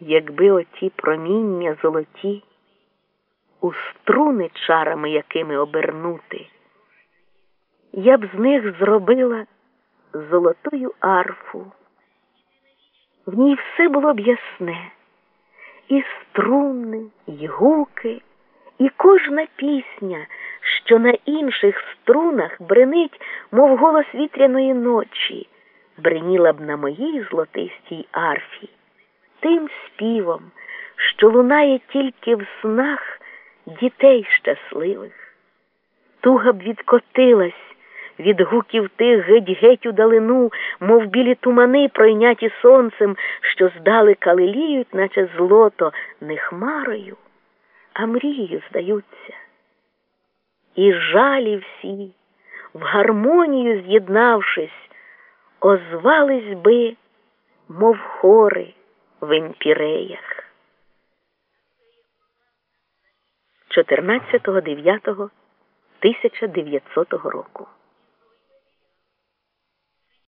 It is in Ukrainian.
якби оті проміння золоті у струни чарами якими обернути, я б з них зробила золотую арфу. В ній все було б ясне, і струни, і гуки, і кожна пісня, що на інших струнах бренить, мов голос вітряної ночі, бреніла б на моїй золотистій арфі, тим співом, що лунає тільки в снах дітей щасливих. Туга б відкотилась від гуків тих геть-геть у далину, мов білі тумани, пройняті сонцем, що здалека лиліють, наче злото, не хмарою, а мрією здаються. І жалі всі, в гармонію з'єднавшись, озвались би, мов хори в імпіреях. 14.09.1900 року